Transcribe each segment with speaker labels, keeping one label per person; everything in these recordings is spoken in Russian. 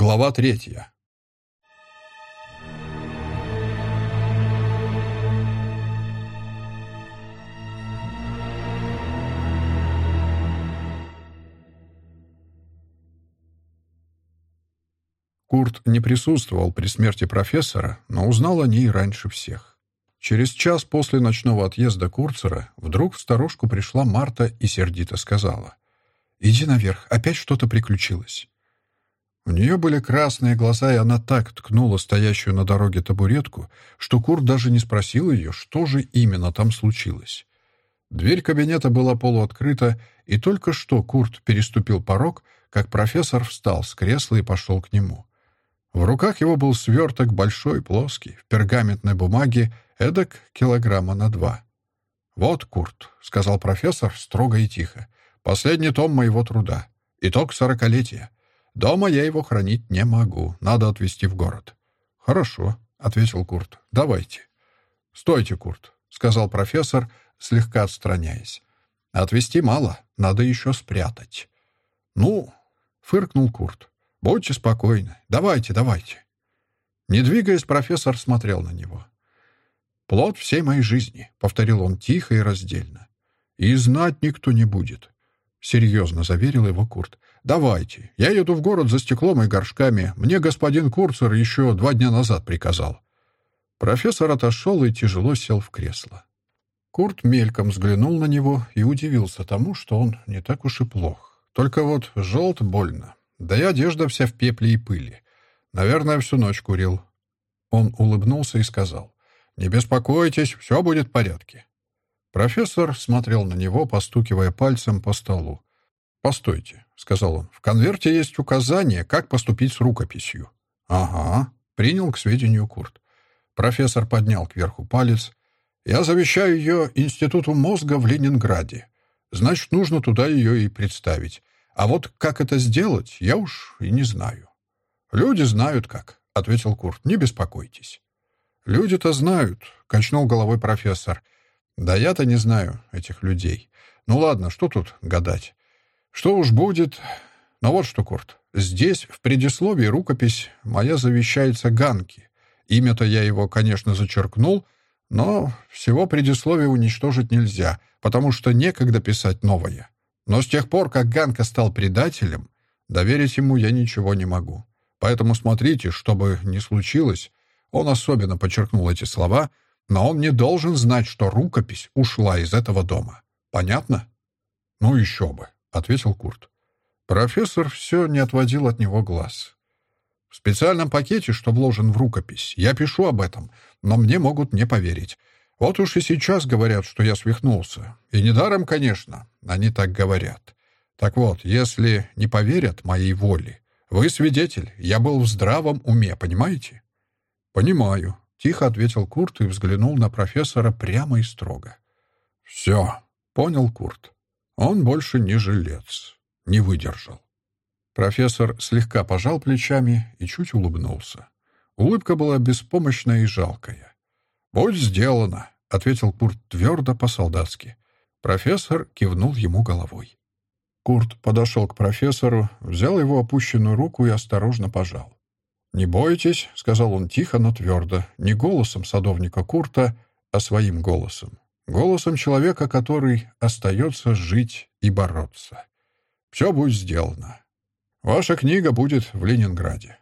Speaker 1: Глава третья. Курт не присутствовал при смерти профессора, но узнал о ней раньше всех. Через час после ночного отъезда Курцера вдруг в сторожку пришла Марта и сердито сказала. «Иди наверх, опять что-то приключилось». У нее были красные глаза, и она так ткнула стоящую на дороге табуретку, что Курт даже не спросил ее, что же именно там случилось. Дверь кабинета была полуоткрыта, и только что Курт переступил порог, как профессор встал с кресла и пошел к нему. В руках его был сверток большой, плоский, в пергаментной бумаге, эдак килограмма на два. «Вот, Курт», — сказал профессор строго и тихо, — «последний том моего труда. Итог сорокалетия. Дома я его хранить не могу. Надо отвезти в город». «Хорошо», — ответил Курт. «Давайте». «Стойте, Курт», — сказал профессор, слегка отстраняясь. «Отвезти мало, надо еще спрятать». «Ну», — фыркнул Курт, Будьте спокойны. Давайте, давайте. Не двигаясь, профессор смотрел на него. «Плод всей моей жизни», — повторил он тихо и раздельно. «И знать никто не будет», — серьезно заверил его Курт. «Давайте. Я еду в город за стеклом и горшками. Мне господин Курцер еще два дня назад приказал». Профессор отошел и тяжело сел в кресло. Курт мельком взглянул на него и удивился тому, что он не так уж и плох. Только вот желт больно. Да и одежда вся в пепле и пыли. Наверное, всю ночь курил. Он улыбнулся и сказал, «Не беспокойтесь, все будет в порядке». Профессор смотрел на него, постукивая пальцем по столу. «Постойте», — сказал он, — «в конверте есть указание, как поступить с рукописью». «Ага», — принял к сведению Курт. Профессор поднял кверху палец. «Я завещаю ее Институту мозга в Ленинграде. Значит, нужно туда ее и представить. А вот как это сделать, я уж и не знаю. Люди знают как, — ответил Курт, — не беспокойтесь. Люди-то знают, — качнул головой профессор. Да я-то не знаю этих людей. Ну ладно, что тут гадать? Что уж будет... Но вот что, Курт, здесь, в предисловии, рукопись моя завещается Ганки. Имя-то я его, конечно, зачеркнул, но всего предисловия уничтожить нельзя, потому что некогда писать новое. Но с тех пор, как Ганка стал предателем, доверить ему я ничего не могу. Поэтому смотрите, что бы ни случилось, он особенно подчеркнул эти слова, но он не должен знать, что рукопись ушла из этого дома. Понятно? «Ну еще бы», — ответил Курт. Профессор все не отводил от него глаз. «В специальном пакете, что вложен в рукопись, я пишу об этом, но мне могут не поверить. Вот уж и сейчас говорят, что я свихнулся. И недаром, конечно, они так говорят. Так вот, если не поверят моей воле, вы свидетель, я был в здравом уме, понимаете? Понимаю, тихо ответил Курт и взглянул на профессора прямо и строго. Все, понял Курт. Он больше не жилец, не выдержал. Профессор слегка пожал плечами и чуть улыбнулся. Улыбка была беспомощная и жалкая. «Будь сделано», — ответил Курт твердо по-солдатски. Профессор кивнул ему головой. Курт подошел к профессору, взял его опущенную руку и осторожно пожал. «Не бойтесь», — сказал он тихо, но твердо, не голосом садовника Курта, а своим голосом. Голосом человека, который остается жить и бороться. «Все будет сделано. Ваша книга будет в Ленинграде».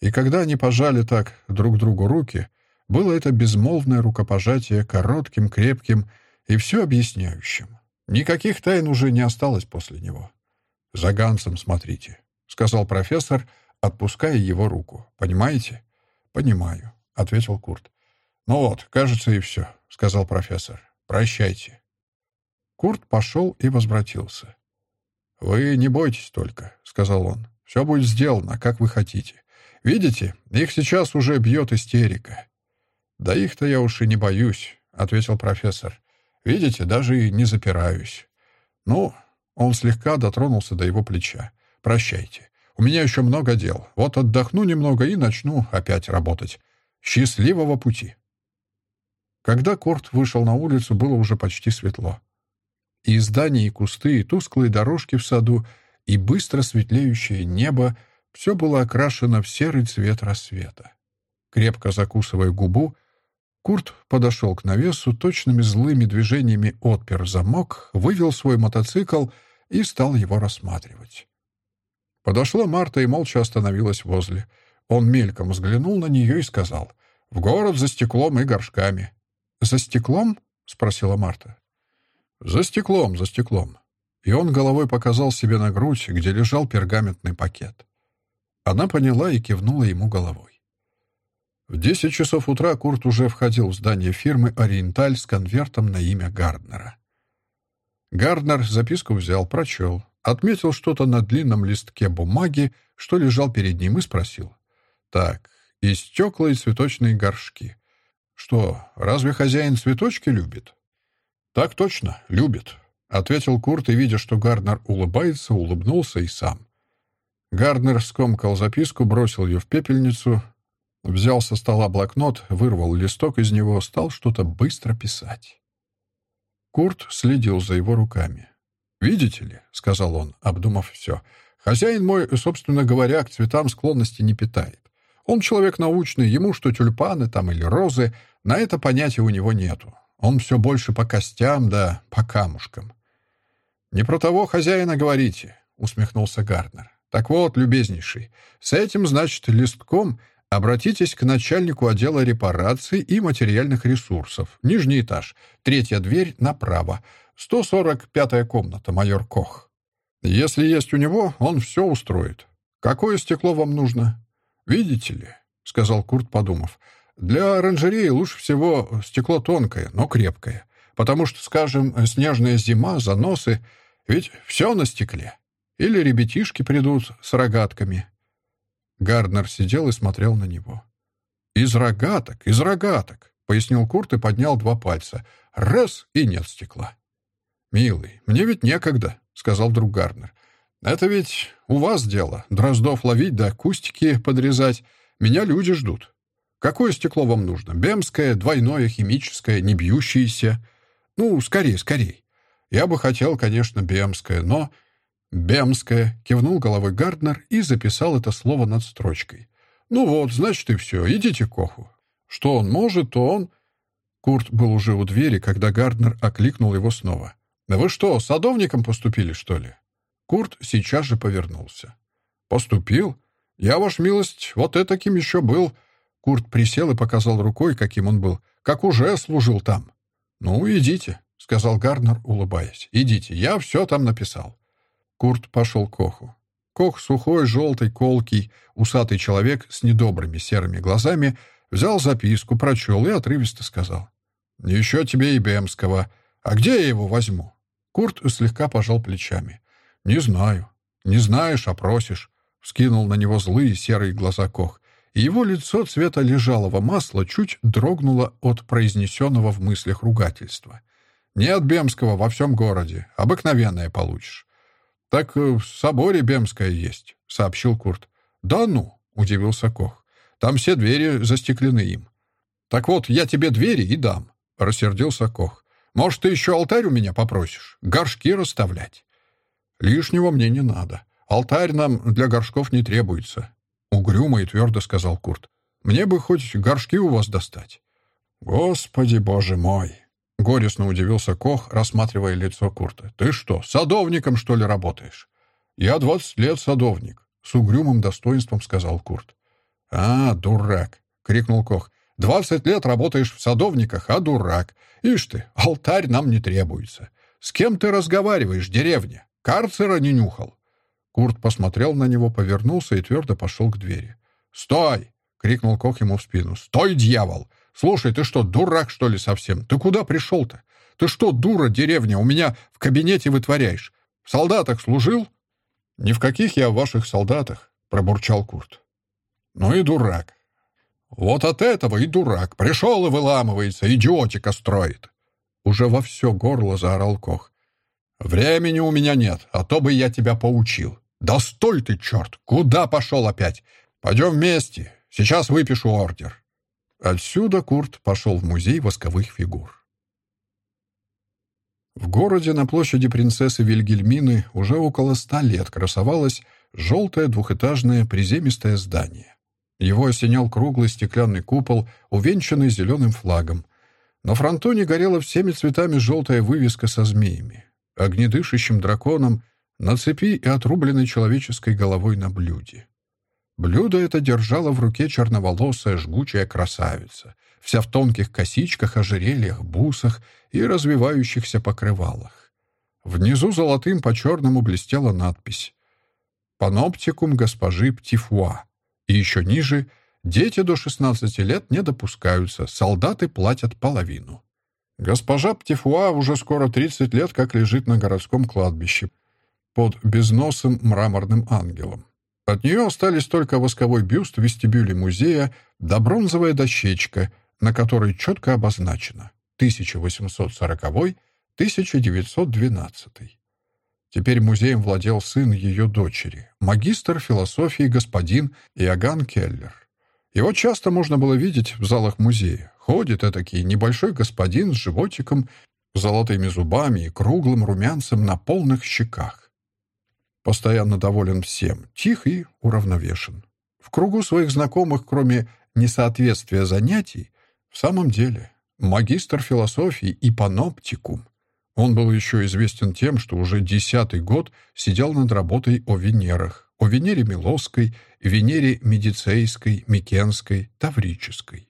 Speaker 1: И когда они пожали так друг другу руки, было это безмолвное рукопожатие коротким, крепким и все объясняющим. Никаких тайн уже не осталось после него. «За Гансом смотрите», — сказал профессор, отпуская его руку. «Понимаете?» «Понимаю», — ответил Курт. «Ну вот, кажется, и все», — сказал профессор. «Прощайте». Курт пошел и возвратился. «Вы не бойтесь только», — сказал он. «Все будет сделано, как вы хотите. Видите, их сейчас уже бьет истерика. «Да их-то я уж и не боюсь», — ответил профессор. «Видите, даже и не запираюсь». «Ну...» — он слегка дотронулся до его плеча. «Прощайте. У меня еще много дел. Вот отдохну немного и начну опять работать. Счастливого пути!» Когда Корт вышел на улицу, было уже почти светло. И здания, и кусты, и тусклые дорожки в саду, и быстро светлеющее небо все было окрашено в серый цвет рассвета. Крепко закусывая губу, Курт подошел к навесу, точными злыми движениями отпер замок, вывел свой мотоцикл и стал его рассматривать. Подошла Марта и молча остановилась возле. Он мельком взглянул на нее и сказал, «В город за стеклом и горшками». «За стеклом?» — спросила Марта. «За стеклом, за стеклом». И он головой показал себе на грудь, где лежал пергаментный пакет. Она поняла и кивнула ему головой. В десять часов утра Курт уже входил в здание фирмы «Ориенталь» с конвертом на имя Гарднера. Гарднер записку взял, прочел, отметил что-то на длинном листке бумаги, что лежал перед ним, и спросил. «Так, и стекла, и цветочные горшки. Что, разве хозяин цветочки любит?» «Так точно, любит», — ответил Курт, и, видя, что Гарднер улыбается, улыбнулся и сам. Гарднер скомкал записку, бросил ее в пепельницу, Взял со стола блокнот, вырвал листок из него, стал что-то быстро писать. Курт следил за его руками. «Видите ли», — сказал он, обдумав все, — «хозяин мой, собственно говоря, к цветам склонности не питает. Он человек научный, ему что тюльпаны там или розы, на это понятия у него нету. Он все больше по костям да по камушкам». «Не про того хозяина говорите», — усмехнулся Гарднер. «Так вот, любезнейший, с этим, значит, листком Обратитесь к начальнику отдела репараций и материальных ресурсов. Нижний этаж. Третья дверь направо. 145-я комната, майор Кох. Если есть у него, он все устроит. Какое стекло вам нужно? Видите ли, — сказал Курт, подумав, — для оранжереи лучше всего стекло тонкое, но крепкое. Потому что, скажем, снежная зима, заносы, ведь все на стекле. Или ребятишки придут с рогатками. Гарднер сидел и смотрел на него. «Из рогаток, из рогаток», — пояснил Курт и поднял два пальца. «Раз — и нет стекла». «Милый, мне ведь некогда», — сказал друг Гарднер. «Это ведь у вас дело. Дроздов ловить да кустики подрезать. Меня люди ждут. Какое стекло вам нужно? Бемское, двойное, химическое, не бьющееся? Ну, скорее, скорее. Я бы хотел, конечно, бемское, но «Бемская», — кивнул головой Гарднер и записал это слово над строчкой. «Ну вот, значит, и все. Идите к Коху. Что он может, то он...» Курт был уже у двери, когда Гарднер окликнул его снова. «Вы что, садовником поступили, что ли?» Курт сейчас же повернулся. «Поступил? Я, ваш милость, вот этаким еще был». Курт присел и показал рукой, каким он был. «Как уже служил там». «Ну, идите», — сказал Гарднер, улыбаясь. «Идите, я все там написал». Курт пошел к Коху. Кох, сухой, желтый, колкий, усатый человек с недобрыми серыми глазами, взял записку, прочел и отрывисто сказал. «Еще тебе и Бемского. А где я его возьму?» Курт слегка пожал плечами. «Не знаю». «Не знаешь, а просишь», — вскинул на него злые серые глаза Кох. И его лицо цвета лежалого масла чуть дрогнуло от произнесенного в мыслях ругательства. «Не от Бемского во всем городе. Обыкновенное получишь. «Так э, в соборе Бемская есть», — сообщил Курт. «Да ну», — удивился Кох. «Там все двери застеклены им». «Так вот, я тебе двери и дам», — рассердился Кох. «Может, ты еще алтарь у меня попросишь? Горшки расставлять?» «Лишнего мне не надо. Алтарь нам для горшков не требуется», — угрюмо и твердо сказал Курт. «Мне бы хоть горшки у вас достать». «Господи, боже мой!» — горестно удивился Кох, рассматривая лицо Курта. «Ты что, садовником, что ли, работаешь?» «Я двадцать лет садовник», — с угрюмым достоинством сказал Курт. «А, дурак!» — крикнул Кох. «Двадцать лет работаешь в садовниках, а дурак! Ишь ты, алтарь нам не требуется. С кем ты разговариваешь, деревня? Карцера не нюхал?» Курт посмотрел на него, повернулся и твердо пошел к двери. «Стой!» — крикнул Кох ему в спину. «Стой, дьявол! «Слушай, ты что, дурак, что ли, совсем? Ты куда пришел-то? Ты что, дура, деревня, у меня в кабинете вытворяешь? В солдатах служил?» «Ни в каких я ваших солдатах», — пробурчал Курт. «Ну и дурак». «Вот от этого и дурак. Пришел и выламывается, идиотика строит». Уже во все горло заорал Кох. «Времени у меня нет, а то бы я тебя поучил. Да стой ты, черт! Куда пошел опять? Пойдем вместе. Сейчас выпишу ордер». Отсюда Курт пошел в музей восковых фигур. В городе на площади принцессы Вильгельмины уже около ста лет красовалась желтое двухэтажное приземистое здание. Его осенял круглый стеклянный купол, увенчанный зеленым флагом. На фронтоне горела всеми цветами желтая вывеска со змеями, огнедышащим драконом на цепи и отрубленной человеческой головой на блюде. Блюдо это держала в руке черноволосая жгучая красавица, вся в тонких косичках, ожерельях, бусах и развивающихся покрывалах. Внизу золотым по черному блестела надпись «Паноптикум госпожи Птифуа», и еще ниже «Дети до 16 лет не допускаются, солдаты платят половину». Госпожа Птифуа уже скоро 30 лет как лежит на городском кладбище под безносым мраморным ангелом. От нее остались только восковой бюст в вестибюле музея да бронзовая дощечка, на которой четко обозначено 1840-1912. Теперь музеем владел сын ее дочери, магистр философии господин Иоганн Келлер. Его часто можно было видеть в залах музея. Ходит этакий небольшой господин с животиком, золотыми зубами и круглым румянцем на полных щеках. Постоянно доволен всем, тих и уравновешен. В кругу своих знакомых, кроме несоответствия занятий, в самом деле магистр философии и паноптикум — он был еще известен тем, что уже десятый год сидел над работой о Венерах, о Венере Милосской, Венере Медицейской, Микенской, Таврической.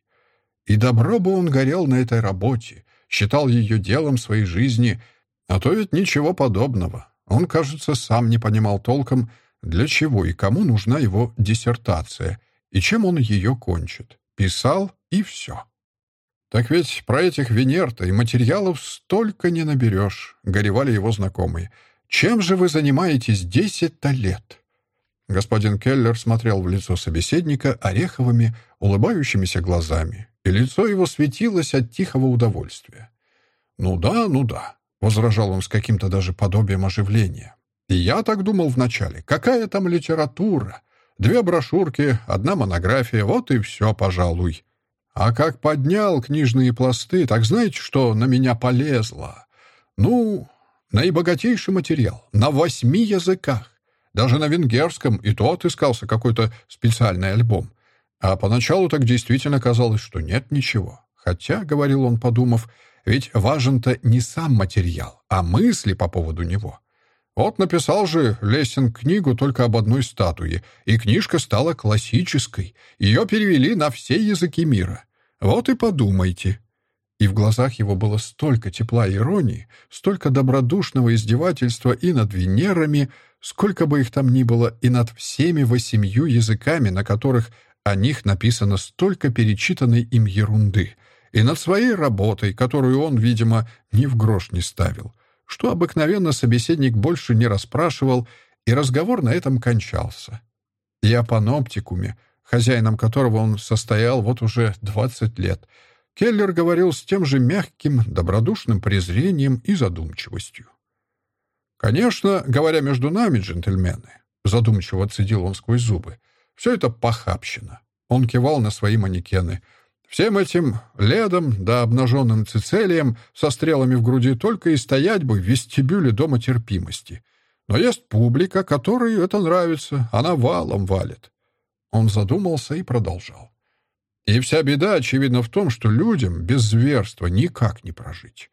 Speaker 1: И добро бы он горел на этой работе, считал ее делом своей жизни, а то ведь ничего подобного. Он, кажется, сам не понимал толком, для чего и кому нужна его диссертация, и чем он ее кончит. Писал, и все. «Так ведь про этих Венер-то и материалов столько не наберешь», — горевали его знакомые. «Чем же вы занимаетесь десять-то лет?» Господин Келлер смотрел в лицо собеседника ореховыми, улыбающимися глазами, и лицо его светилось от тихого удовольствия. «Ну да, ну да», — возражал он с каким-то даже подобием оживления. «И я так думал вначале. Какая там литература? Две брошюрки, одна монография, вот и все, пожалуй». А как поднял книжные пласты, так знаете, что на меня полезло? Ну, наибогатейший материал, на восьми языках. Даже на венгерском и то отыскался какой-то специальный альбом. А поначалу так действительно казалось, что нет ничего. Хотя, — говорил он, подумав, — ведь важен-то не сам материал, а мысли по поводу него. Вот написал же Лессинг книгу только об одной статуе, и книжка стала классической. Ее перевели на все языки мира. Вот и подумайте». И в глазах его было столько тепла и иронии, столько добродушного издевательства и над Венерами, сколько бы их там ни было, и над всеми восемью языками, на которых о них написано столько перечитанной им ерунды, и над своей работой, которую он, видимо, ни в грош не ставил, что обыкновенно собеседник больше не расспрашивал, и разговор на этом кончался. И о паноптикуме, хозяином которого он состоял вот уже 20 лет, Келлер говорил с тем же мягким, добродушным презрением и задумчивостью. «Конечно, говоря между нами, джентльмены», — задумчиво цедил он сквозь зубы, — «все это похабщина». Он кивал на свои манекены. «Всем этим ледом да обнаженным цицелием со стрелами в груди только и стоять бы в вестибюле дома терпимости. Но есть публика, которой это нравится, она валом валит. Он задумался и продолжал. И вся беда, очевидно, в том, что людям без зверства никак не прожить.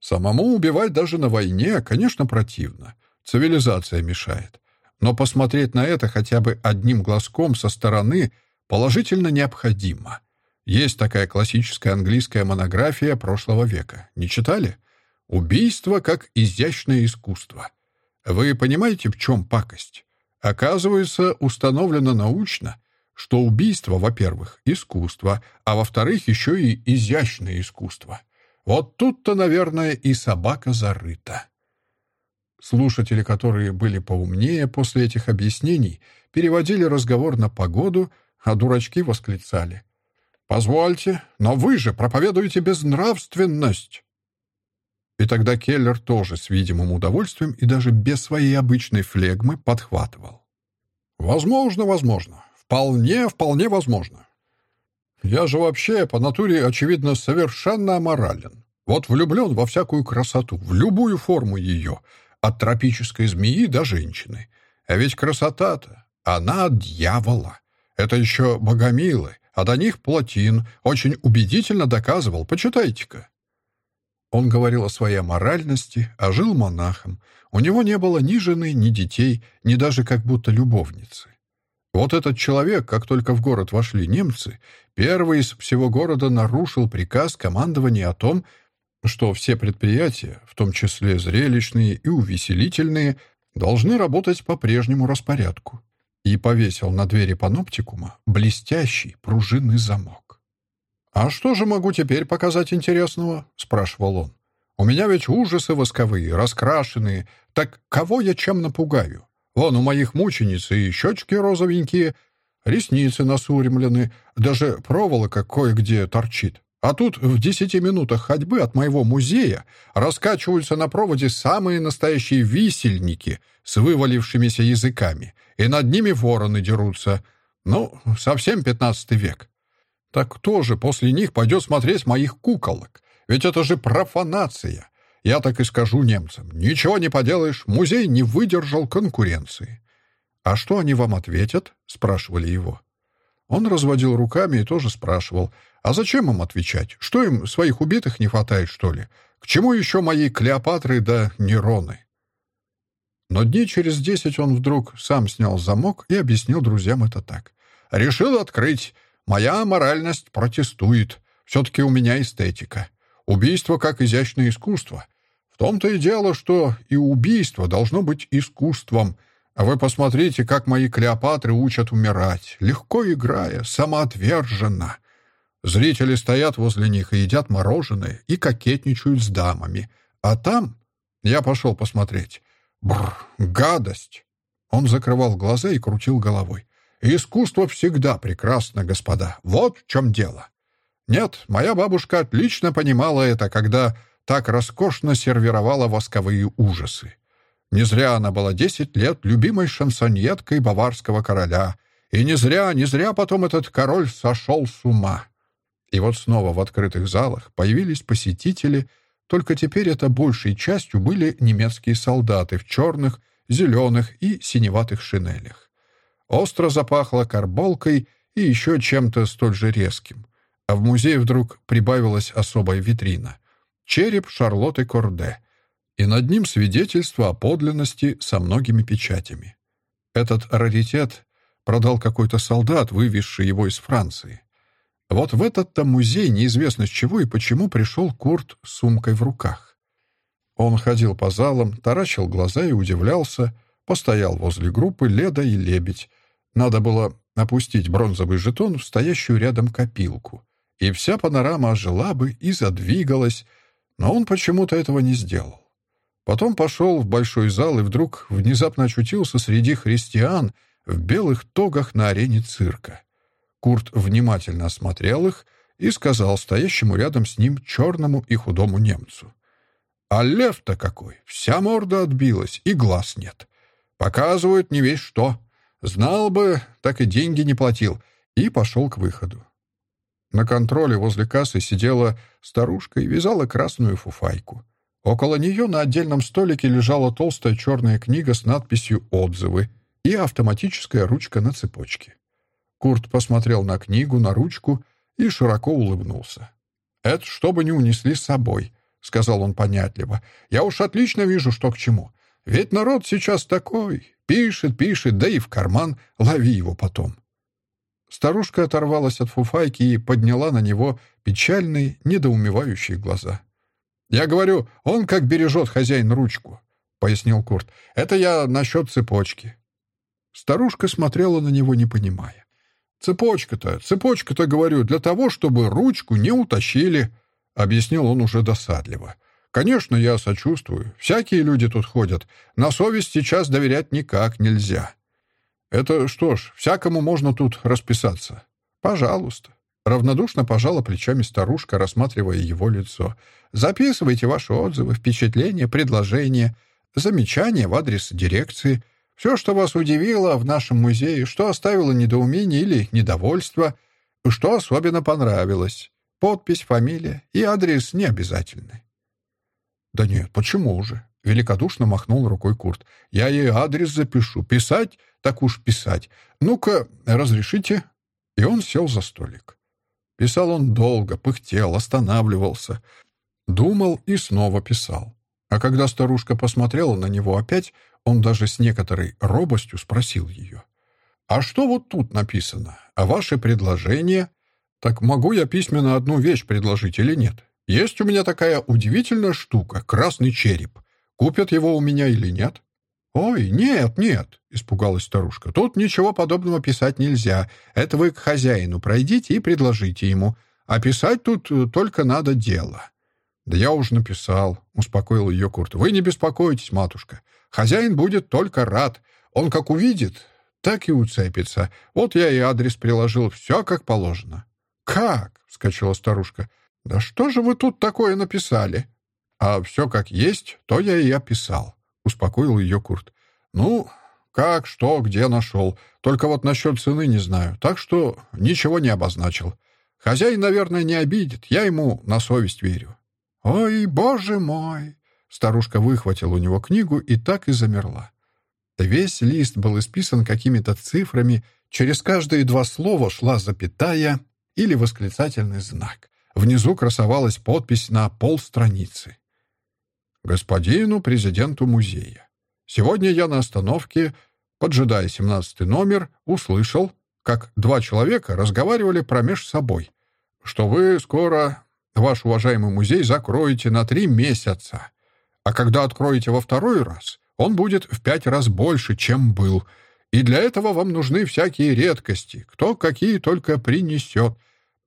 Speaker 1: Самому убивать даже на войне, конечно, противно. Цивилизация мешает. Но посмотреть на это хотя бы одним глазком со стороны положительно необходимо. Есть такая классическая английская монография прошлого века. Не читали? «Убийство как изящное искусство». Вы понимаете, в чем пакость? Оказывается, установлено научно, что убийство, во-первых, искусство, а во-вторых, еще и изящное искусство. Вот тут-то, наверное, и собака зарыта. Слушатели, которые были поумнее после этих объяснений, переводили разговор на погоду, а дурачки восклицали. «Позвольте, но вы же проповедуете безнравственность!» И тогда Келлер тоже с видимым удовольствием и даже без своей обычной флегмы подхватывал. «Возможно, возможно. Вполне, вполне возможно. Я же вообще по натуре, очевидно, совершенно аморален. Вот влюблен во всякую красоту, в любую форму ее, от тропической змеи до женщины. А ведь красота-то, она от дьявола. Это еще богомилы, а до них Платин очень убедительно доказывал. Почитайте-ка. Он говорил о своей моральности, а жил монахом. У него не было ни жены, ни детей, ни даже как будто любовницы. Вот этот человек, как только в город вошли немцы, первый из всего города нарушил приказ командования о том, что все предприятия, в том числе зрелищные и увеселительные, должны работать по прежнему распорядку, и повесил на двери паноптикума блестящий пружинный замок. «А что же могу теперь показать интересного?» — спрашивал он. «У меня ведь ужасы восковые, раскрашенные. Так кого я чем напугаю? Вон у моих мучениц и щечки розовенькие, ресницы насуремлены, даже проволока кое-где торчит. А тут в десяти минутах ходьбы от моего музея раскачиваются на проводе самые настоящие висельники с вывалившимися языками, и над ними вороны дерутся. Ну, совсем пятнадцатый век. Так кто же после них пойдет смотреть моих куколок? Ведь это же профанация. Я так и скажу немцам. Ничего не поделаешь, музей не выдержал конкуренции. «А что они вам ответят?» — спрашивали его. Он разводил руками и тоже спрашивал, «А зачем им отвечать? Что им, своих убитых не хватает, что ли? К чему еще моей Клеопатры да Нероны?» Но дней через десять он вдруг сам снял замок и объяснил друзьям это так. «Решил открыть. Моя моральность протестует. Все-таки у меня эстетика. Убийство как изящное искусство. В том-то и дело, что и убийство должно быть искусством. А вы посмотрите, как мои Клеопатры учат умирать, легко играя, самоотверженно. Зрители стоят возле них и едят мороженое, и кокетничают с дамами. А там... Я пошел посмотреть. Бррр, гадость!» Он закрывал глаза и крутил головой. «Искусство всегда прекрасно, господа. Вот в чем дело. Нет, моя бабушка отлично понимала это, когда так роскошно сервировала восковые ужасы. Не зря она была десять лет любимой шансоньеткой баварского короля. И не зря, не зря потом этот король сошел с ума. И вот снова в открытых залах появились посетители, только теперь это большей частью были немецкие солдаты в черных, зеленых и синеватых шинелях. Остро запахло карболкой и еще чем-то столь же резким. А в музее вдруг прибавилась особая витрина. Череп Шарлотты Корде. И над ним свидетельство о подлинности со многими печатями. Этот раритет продал какой-то солдат, вывезший его из Франции. Вот в этот-то музей неизвестно с чего и почему пришел Курт с сумкой в руках. Он ходил по залам, таращил глаза и удивлялся, постоял возле группы «Леда» и «Лебедь». Надо было опустить бронзовый жетон в стоящую рядом копилку, и вся панорама ожила бы и задвигалась, но он почему-то этого не сделал. Потом пошел в большой зал и вдруг внезапно очутился среди христиан в белых тогах на арене цирка. Курт внимательно осмотрел их и сказал стоящему рядом с ним черному и худому немцу. «А лев-то какой! Вся морда отбилась, и глаз нет. Показывают не весь что. Знал бы, так и деньги не платил». И пошел к выходу. На контроле возле кассы сидела старушка и вязала красную фуфайку. Около нее на отдельном столике лежала толстая черная книга с надписью «Отзывы» и автоматическая ручка на цепочке. Курт посмотрел на книгу, на ручку и широко улыбнулся. «Это чтобы не унесли с собой», — сказал он понятливо. «Я уж отлично вижу, что к чему. Ведь народ сейчас такой. Пишет, пишет, да и в карман. Лови его потом». Старушка оторвалась от фуфайки и подняла на него печальные, недоумевающие глаза. «Я говорю, он как бережет хозяин ручку», — пояснил Курт. «Это я насчет цепочки». Старушка смотрела на него, не понимая. «Цепочка-то, цепочка-то, говорю, для того, чтобы ручку не утащили», — объяснил он уже досадливо. «Конечно, я сочувствую. Всякие люди тут ходят. На совесть сейчас доверять никак нельзя». «Это что ж, всякому можно тут расписаться». «Пожалуйста». Равнодушно пожала плечами старушка, рассматривая его лицо. «Записывайте ваши отзывы, впечатления, предложения, замечания в адрес дирекции. Все, что вас удивило в нашем музее, что оставило недоумение или недовольство, что особенно понравилось. Подпись, фамилия и адрес не обязательны». «Да нет, почему же?» — великодушно махнул рукой Курт. «Я ей адрес запишу. Писать? Так уж писать. Ну-ка, разрешите?» И он сел за столик. Писал он долго, пыхтел, останавливался. Думал и снова писал. А когда старушка посмотрела на него опять, он даже с некоторой робостью спросил ее. «А что вот тут написано? А ваше предложение?» «Так могу я письменно одну вещь предложить или нет? Есть у меня такая удивительная штука — красный череп. Купят его у меня или нет?» «Ой, нет, нет», — испугалась старушка. «Тут ничего подобного писать нельзя. Это вы к хозяину пройдите и предложите ему. А писать тут э, только надо дело». «Да я уж написал», — успокоил ее Курт. «Вы не беспокойтесь, матушка. Хозяин будет только рад. Он как увидит, так и уцепится. Вот я и адрес приложил. Все как положено». «Как?» — вскочила старушка. «Да что же вы тут такое написали?» «А все как есть, то я и описал», — успокоил ее Курт. «Ну, как, что, где нашел. Только вот насчет цены не знаю. Так что ничего не обозначил. Хозяин, наверное, не обидит. Я ему на совесть верю». «Ой, боже мой!» Старушка выхватила у него книгу и так и замерла. Весь лист был исписан какими-то цифрами, через каждые два слова шла запятая или восклицательный знак. Внизу красовалась подпись на полстраницы. «Господину президенту музея. Сегодня я на остановке, поджидая семнадцатый номер, услышал, как два человека разговаривали промеж собой, что вы скоро ваш уважаемый музей закроете на три месяца, а когда откроете во второй раз, он будет в пять раз больше, чем был, и для этого вам нужны всякие редкости, кто какие только принесет.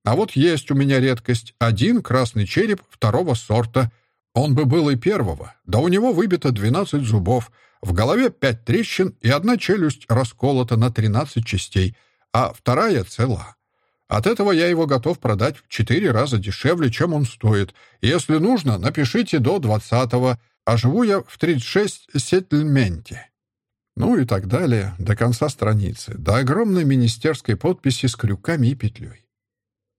Speaker 1: А вот есть у меня редкость. Один красный череп второго сорта. Он бы был и первого. Да у него выбито двенадцать зубов. В голове пять трещин, и одна челюсть расколота на тринадцать частей, а вторая цела. От этого я его готов продать в четыре раза дешевле, чем он стоит. Если нужно, напишите до двадцатого, а живу я в тридцать шесть сеттельменте. Ну и так далее, до конца страницы, до огромной министерской подписи с крюками и петлей.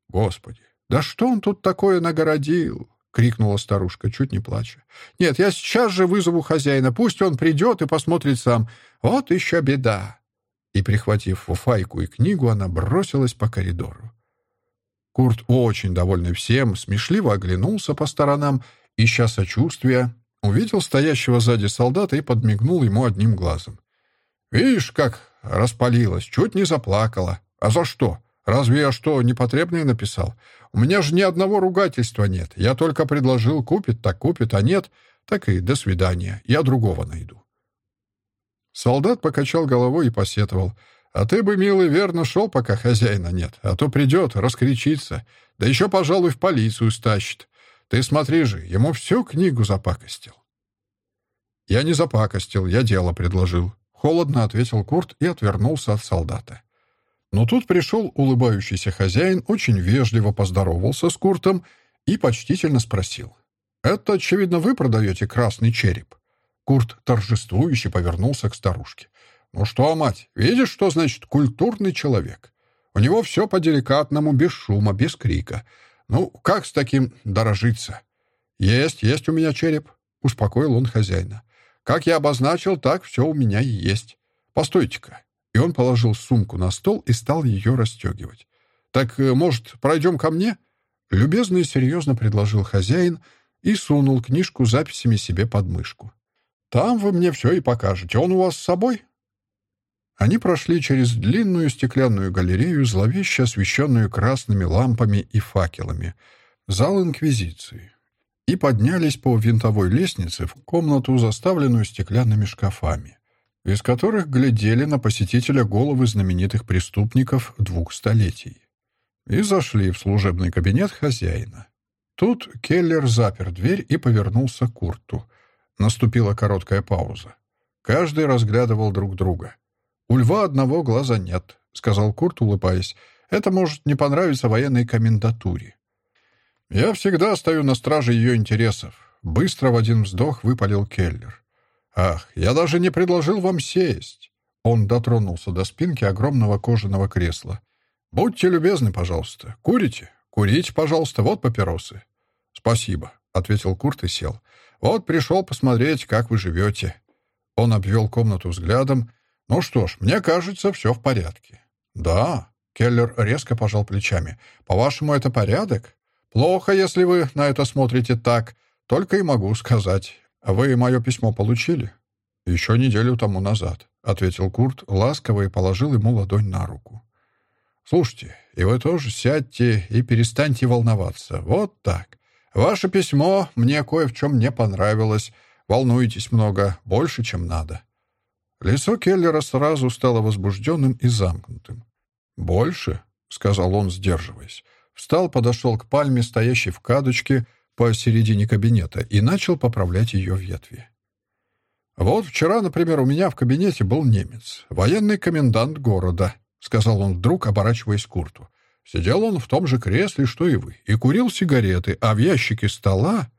Speaker 1: «Господи, да что он тут такое нагородил?» — крикнула старушка, чуть не плача. «Нет, я сейчас же вызову хозяина. Пусть он придет и посмотрит сам. Вот еще беда!» И, прихватив фуфайку и книгу, она бросилась по коридору. Курт, очень довольный всем, смешливо оглянулся по сторонам, ища сочувствия, увидел стоящего сзади солдата и подмигнул ему одним глазом. «Видишь, как распалилась, чуть не заплакала. А за что? Разве я что, непотребное написал? У меня же ни одного ругательства нет. Я только предложил, купит, так купит, а нет, так и до свидания. Я другого найду. Солдат покачал головой и посетовал. «А ты бы, милый, верно шел, пока хозяина нет, а то придет, раскричится, да еще, пожалуй, в полицию стащит. Ты смотри же, ему всю книгу запакостил». «Я не запакостил, я дело предложил», — холодно ответил Курт и отвернулся от солдата. Но тут пришел улыбающийся хозяин, очень вежливо поздоровался с Куртом и почтительно спросил. «Это, очевидно, вы продаете красный череп?» Курт торжествующе повернулся к старушке. «Ну что, мать, видишь, что значит культурный человек? У него все по-деликатному, без шума, без крика. Ну, как с таким дорожиться?» «Есть, есть у меня череп», — успокоил он хозяина. «Как я обозначил, так все у меня и есть. Постойте-ка, и он положил сумку на стол и стал ее расстегивать. «Так, э, может, пройдем ко мне?» Любезно и серьезно предложил хозяин и сунул книжку с записями себе под мышку. «Там вы мне все и покажете. Он у вас с собой?» Они прошли через длинную стеклянную галерею, зловеще освещенную красными лампами и факелами, зал Инквизиции, и поднялись по винтовой лестнице в комнату, заставленную стеклянными шкафами из которых глядели на посетителя головы знаменитых преступников двух столетий. И зашли в служебный кабинет хозяина. Тут Келлер запер дверь и повернулся к Курту. Наступила короткая пауза. Каждый разглядывал друг друга. «У льва одного глаза нет», — сказал Курт, улыбаясь. «Это может не понравиться военной комендатуре». «Я всегда стою на страже ее интересов», — быстро в один вздох выпалил Келлер. «Ах, я даже не предложил вам сесть!» Он дотронулся до спинки огромного кожаного кресла. «Будьте любезны, пожалуйста. Курите? Курите, пожалуйста, вот папиросы». «Спасибо», — ответил Курт и сел. Вот пришел посмотреть, как вы живете». Он обвел комнату взглядом. «Ну что ж, мне кажется, все в порядке». «Да», — Келлер резко пожал плечами. «По-вашему, это порядок? Плохо, если вы на это смотрите так. Только и могу сказать. Вы мое письмо получили?» «Еще неделю тому назад», — ответил Курт, ласково и положил ему ладонь на руку. «Слушайте, и вы тоже сядьте и перестаньте волноваться. Вот так. Ваше письмо мне кое в чем не понравилось. Волнуетесь много, больше, чем надо». Лицо Келлера сразу стало возбужденным и замкнутым. «Больше?» — сказал он, сдерживаясь. Встал, подошел к пальме, стоящей в кадочке посередине кабинета, и начал поправлять ее ветви. «Вот вчера, например, у меня в кабинете был немец, военный комендант города», — сказал он вдруг, оборачиваясь к Курту. «Сидел он в том же кресле, что и вы, и курил сигареты, а в ящике стола...»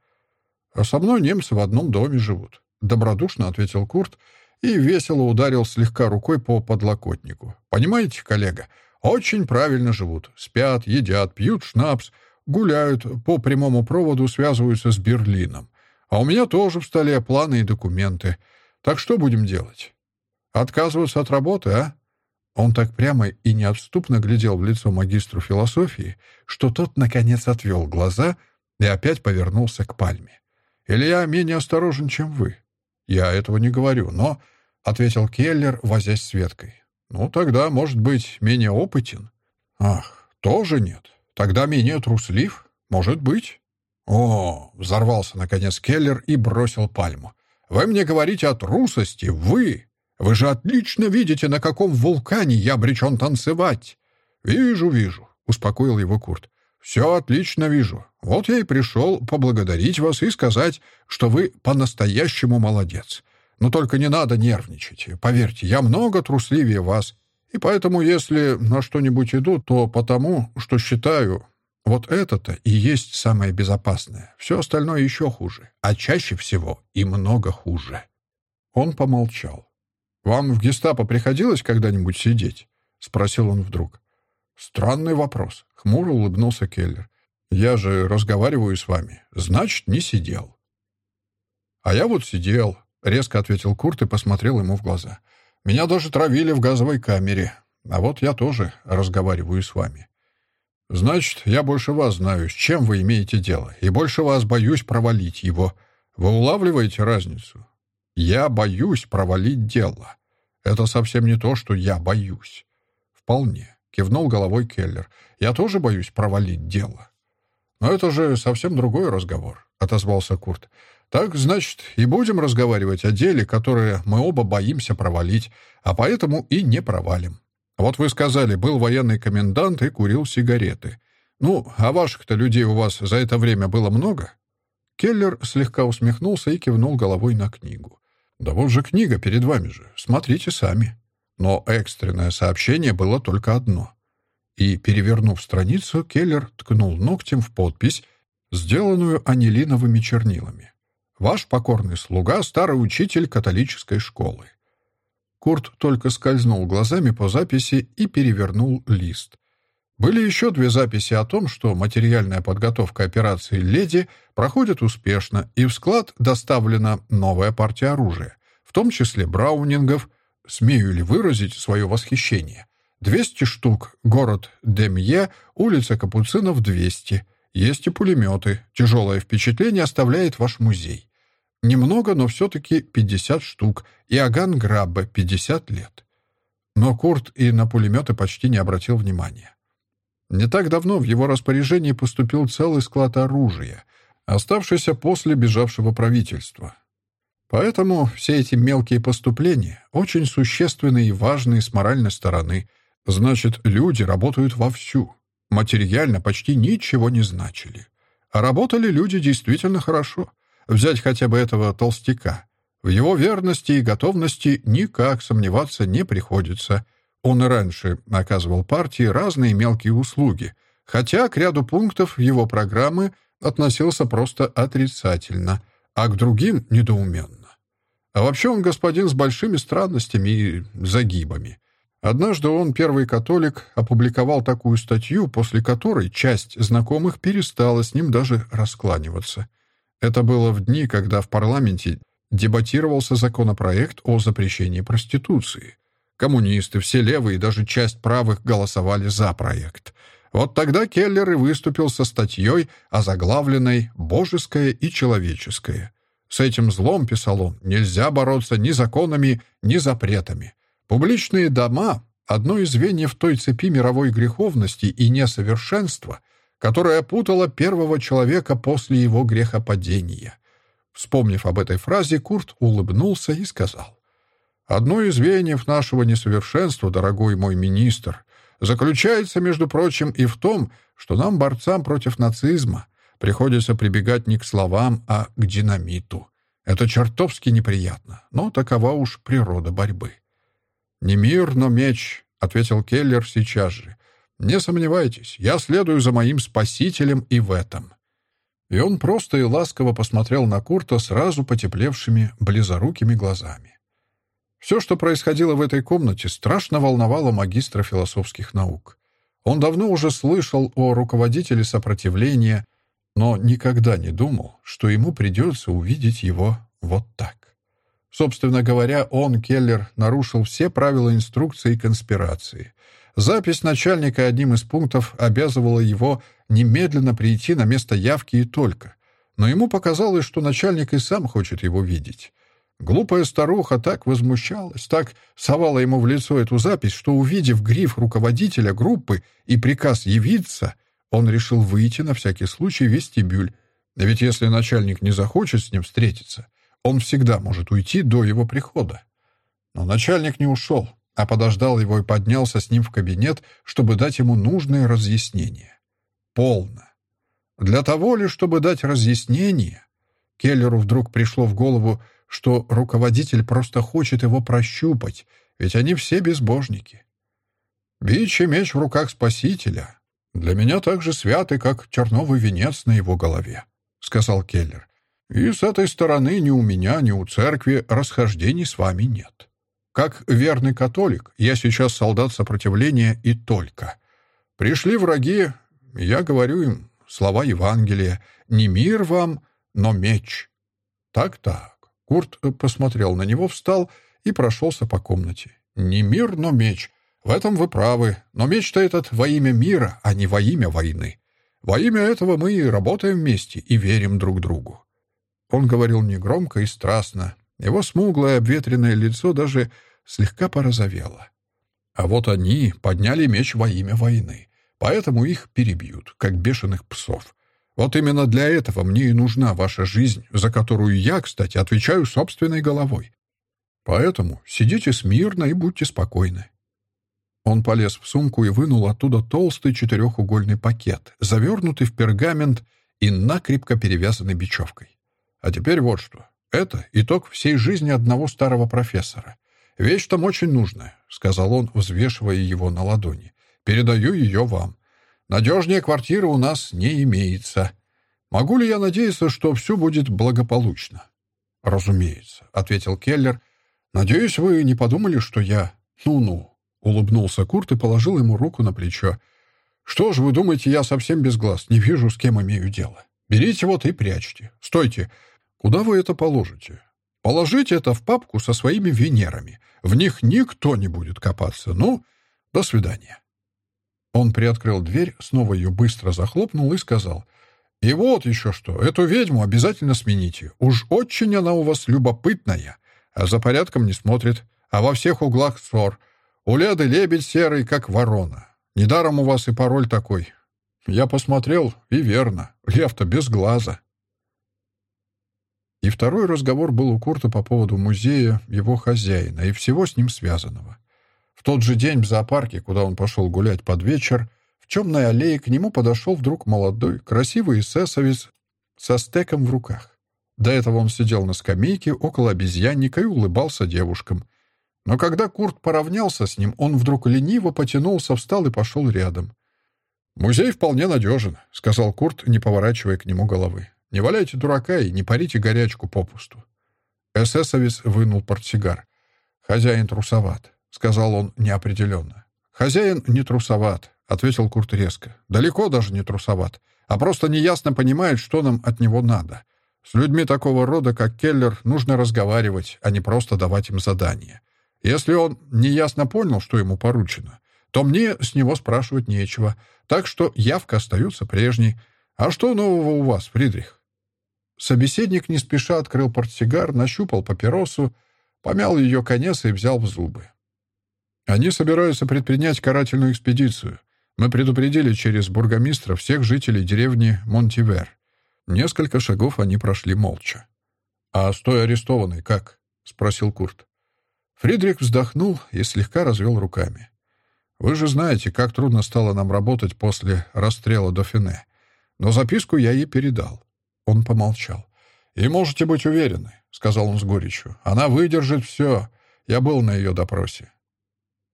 Speaker 1: «А со мной немцы в одном доме живут», — добродушно ответил Курт и весело ударил слегка рукой по подлокотнику. «Понимаете, коллега, очень правильно живут. Спят, едят, пьют шнапс, гуляют, по прямому проводу связываются с Берлином. А у меня тоже в столе планы и документы. Так что будем делать? Отказываться от работы, а?» Он так прямо и неотступно глядел в лицо магистру философии, что тот, наконец, отвел глаза и опять повернулся к пальме. «Или я менее осторожен, чем вы?» «Я этого не говорю, но...» — ответил Келлер, возясь с веткой. «Ну, тогда, может быть, менее опытен?» «Ах, тоже нет. Тогда менее труслив? Может быть?» «О!» — взорвался, наконец, Келлер и бросил пальму. «Вы мне говорите о трусости? Вы! Вы же отлично видите, на каком вулкане я обречен танцевать!» «Вижу, вижу», — успокоил его Курт. «Все отлично вижу. Вот я и пришел поблагодарить вас и сказать, что вы по-настоящему молодец. Но только не надо нервничать. Поверьте, я много трусливее вас. И поэтому, если на что-нибудь иду, то потому, что считаю, вот это-то и есть самое безопасное. Все остальное еще хуже. А чаще всего и много хуже». Он помолчал. «Вам в гестапо приходилось когда-нибудь сидеть?» — спросил он вдруг. «Странный вопрос», — хмуро улыбнулся Келлер. «Я же разговариваю с вами. Значит, не сидел». «А я вот сидел», — резко ответил Курт и посмотрел ему в глаза. «Меня даже травили в газовой камере. А вот я тоже разговариваю с вами. Значит, я больше вас знаю, с чем вы имеете дело, и больше вас боюсь провалить его. Вы улавливаете разницу? Я боюсь провалить дело. Это совсем не то, что я боюсь. Вполне. Кивнул головой Келлер. Я тоже боюсь провалить дело. Но это же совсем другой разговор, отозвался Курт. Так, значит, и будем разговаривать о деле, которое мы оба боимся провалить, а поэтому и не провалим. Вот вы сказали, был военный комендант и курил сигареты. Ну, а ваших-то людей у вас за это время было много? Келлер слегка усмехнулся и кивнул головой на книгу. «Да вот же книга перед вами же. Смотрите сами». Но экстренное сообщение было только одно. И, перевернув страницу, Келлер ткнул ногтем в подпись, сделанную анилиновыми чернилами. «Ваш покорный слуга, старый учитель католической школы». Курт только скользнул глазами по записи и перевернул лист. Были еще две записи о том, что материальная подготовка операции «Леди» проходит успешно, и в склад доставлена новая партия оружия, в том числе браунингов, смею ли выразить свое восхищение. 200 штук, город Демье, улица Капуцинов 200. Есть и пулеметы. Тяжелое впечатление оставляет ваш музей. Немного, но все-таки 50 штук. И Аган Граббе 50 лет. Но Курт и на пулеметы почти не обратил внимания. Не так давно в его распоряжении поступил целый склад оружия, оставшийся после бежавшего правительства. Поэтому все эти мелкие поступления очень существенные и важные с моральной стороны. Значит, люди работают вовсю. Материально почти ничего не значили. А работали люди действительно хорошо. Взять хотя бы этого толстяка. В его верности и готовности никак сомневаться не приходится. Он и раньше оказывал партии разные мелкие услуги, хотя к ряду пунктов его программы относился просто отрицательно, а к другим — недоуменно. А вообще он господин с большими странностями и загибами. Однажды он, первый католик, опубликовал такую статью, после которой часть знакомых перестала с ним даже раскланиваться. Это было в дни, когда в парламенте дебатировался законопроект о запрещении проституции. Коммунисты, все левые и даже часть правых голосовали за проект. Вот тогда Келлер и выступил со статьей, озаглавленной «Божеское и человеческое». С этим злом, писал он, нельзя бороться ни законами, ни запретами. Публичные дома — одно из звеньев той цепи мировой греховности и несовершенства, которая опутала первого человека после его грехопадения. Вспомнив об этой фразе, Курт улыбнулся и сказал, «Одно из звеньев нашего несовершенства, дорогой мой министр, заключается, между прочим, и в том, что нам, борцам против нацизма, приходится прибегать не к словам, а к динамиту. Это чертовски неприятно, но такова уж природа борьбы. «Не мир, но меч», — ответил Келлер сейчас же. «Не сомневайтесь, я следую за моим спасителем и в этом». И он просто и ласково посмотрел на Курта сразу потеплевшими, близорукими глазами. Все, что происходило в этой комнате, страшно волновало магистра философских наук. Он давно уже слышал о руководителе сопротивления, но никогда не думал, что ему придется увидеть его вот так. Собственно говоря, он, Келлер, нарушил все правила инструкции и конспирации. Запись начальника одним из пунктов обязывала его немедленно прийти на место явки и только. Но ему показалось, что начальник и сам хочет его видеть. Глупая старуха так возмущалась, так совала ему в лицо эту запись, что, увидев гриф руководителя группы и приказ явиться, он решил выйти на всякий случай в вестибюль. Ведь если начальник не захочет с ним встретиться, он всегда может уйти до его прихода. Но начальник не ушел, а подождал его и поднялся с ним в кабинет, чтобы дать ему нужные разъяснения. Полно. Для того ли, чтобы дать разъяснение, Келлеру вдруг пришло в голову, что руководитель просто хочет его прощупать, ведь они все безбожники. Бич и меч в руках Спасителя для меня так же святы, как терновый венец на его голове, — сказал Келлер. И с этой стороны ни у меня, ни у церкви расхождений с вами нет. Как верный католик, я сейчас солдат сопротивления и только. Пришли враги, я говорю им слова Евангелия «Не мир вам, но меч». Так-так. Курт посмотрел на него, встал и прошелся по комнате. «Не мир, но меч. В этом вы правы. Но меч-то этот во имя мира, а не во имя войны. Во имя этого мы и работаем вместе, и верим друг другу». Он говорил негромко и страстно. Его смуглое обветренное лицо даже слегка порозовело. А вот они подняли меч во имя войны, поэтому их перебьют, как бешеных псов. Вот именно для этого мне и нужна ваша жизнь, за которую я, кстати, отвечаю собственной головой. Поэтому сидите смирно и будьте спокойны». Он полез в сумку и вынул оттуда толстый четырехугольный пакет, завернутый в пергамент и накрепко перевязанный бечевкой. А теперь вот что. Это итог всей жизни одного старого профессора. Вещь там очень нужная, — сказал он, взвешивая его на ладони. Передаю ее вам. Надежнее квартиры у нас не имеется. Могу ли я надеяться, что все будет благополучно?» «Разумеется», — ответил Келлер. «Надеюсь, вы не подумали, что я...» «Ну-ну», — улыбнулся Курт и положил ему руку на плечо. «Что ж, вы думаете, я совсем без глаз, не вижу, с кем имею дело. Берите вот и прячьте. Стойте. Куда вы это положите? Положите это в папку со своими Венерами. В них никто не будет копаться. Ну, до свидания». Он приоткрыл дверь, снова ее быстро захлопнул и сказал, «И вот еще что, эту ведьму обязательно смените. Уж очень она у вас любопытная, а за порядком не смотрит, а во всех углах ссор. У Леды лебедь серый, как ворона. Недаром у вас и пароль такой. Я посмотрел, и верно, лев-то без глаза». И второй разговор был у Курта по поводу музея, его хозяина и всего с ним связанного. В тот же день в зоопарке, куда он пошел гулять под вечер, в темной аллее к нему подошел вдруг молодой, красивый эсэсовец со стеком в руках. До этого он сидел на скамейке около обезьянника и улыбался девушкам. Но когда Курт поравнялся с ним, он вдруг лениво потянулся, встал и пошел рядом. «Музей вполне надежен», — сказал Курт, не поворачивая к нему головы. «Не валяйте дурака и не парите горячку попусту». Эсэсовец вынул портсигар. «Хозяин трусоват. — сказал он неопределенно. «Хозяин не трусоват», — ответил Курт резко. «Далеко даже не трусоват, а просто неясно понимает, что нам от него надо. С людьми такого рода, как Келлер, нужно разговаривать, а не просто давать им задания. Если он неясно понял, что ему поручено, то мне с него спрашивать нечего. Так что явка остается прежней. А что нового у вас, Фридрих?» Собеседник не спеша открыл портсигар, нащупал папиросу, помял ее конец и взял в зубы. «Они собираются предпринять карательную экспедицию. Мы предупредили через бургомистра всех жителей деревни Монтивер. Несколько шагов они прошли молча. «А с той арестованной как?» — спросил Курт. Фридрих вздохнул и слегка развел руками. «Вы же знаете, как трудно стало нам работать после расстрела Дофине. Но записку я ей передал». Он помолчал. «И можете быть уверены», — сказал он с горечью. «Она выдержит все. Я был на ее допросе».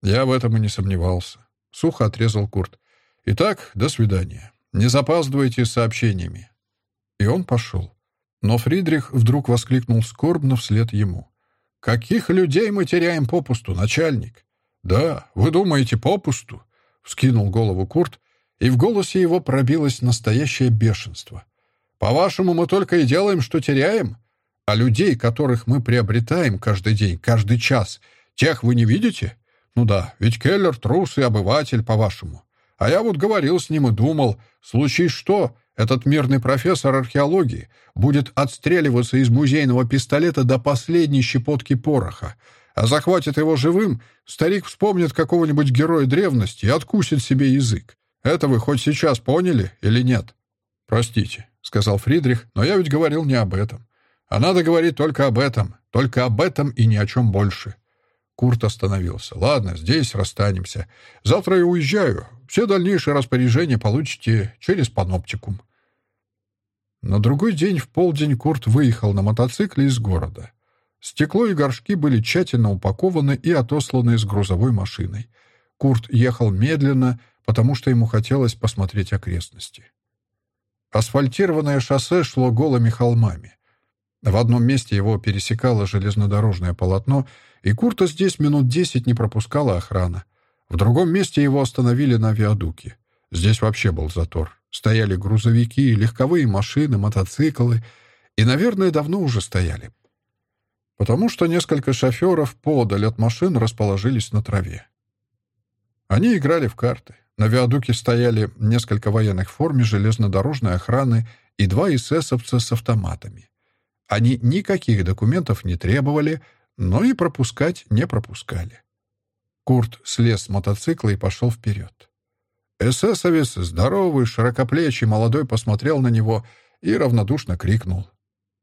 Speaker 1: Я в этом и не сомневался. Сухо отрезал Курт. «Итак, до свидания. Не запаздывайте с сообщениями». И он пошел. Но Фридрих вдруг воскликнул скорбно вслед ему. «Каких людей мы теряем попусту, начальник?» «Да, вы думаете, попусту?» — вскинул голову Курт, и в голосе его пробилось настоящее бешенство. «По-вашему, мы только и делаем, что теряем? А людей, которых мы приобретаем каждый день, каждый час, тех вы не видите?» Ну да, ведь Келлер трус и обыватель, по-вашему. А я вот говорил с ним и думал, случись что, этот мирный профессор археологии будет отстреливаться из музейного пистолета до последней щепотки пороха, а захватит его живым, старик вспомнит какого-нибудь героя древности и откусит себе язык. Это вы хоть сейчас поняли или нет? Простите, — сказал Фридрих, — но я ведь говорил не об этом. А надо говорить только об этом, только об этом и ни о чем больше. Курт остановился. «Ладно, здесь расстанемся. Завтра я уезжаю. Все дальнейшие распоряжения получите через паноптикум». На другой день в полдень Курт выехал на мотоцикле из города. Стекло и горшки были тщательно упакованы и отосланы с грузовой машиной. Курт ехал медленно, потому что ему хотелось посмотреть окрестности. Асфальтированное шоссе шло голыми холмами. В одном месте его пересекало железнодорожное полотно, и Курта здесь минут десять не пропускала охрана. В другом месте его остановили на виадуке. Здесь вообще был затор. Стояли грузовики, легковые машины, мотоциклы. И, наверное, давно уже стояли. Потому что несколько шоферов подаль от машин расположились на траве. Они играли в карты. На виадуке стояли несколько военных в форме железнодорожной охраны и два эсэсовца с автоматами. Они никаких документов не требовали, но и пропускать не пропускали. Курт слез с мотоцикла и пошел вперед. Эсэсовец, здоровый, широкоплечий, молодой, посмотрел на него и равнодушно крикнул.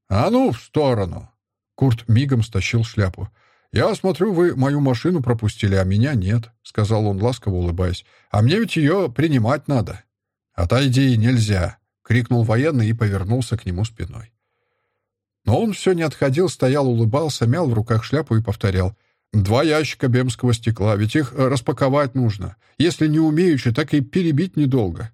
Speaker 1: «А ну, в сторону!» Курт мигом стащил шляпу. «Я смотрю, вы мою машину пропустили, а меня нет», — сказал он, ласково улыбаясь. «А мне ведь ее принимать надо». «Отойди, нельзя!» — крикнул военный и повернулся к нему спиной. Но он все не отходил, стоял, улыбался, мял в руках шляпу и повторял. «Два ящика бемского стекла, ведь их э, распаковать нужно. Если не умеючи, так и перебить недолго».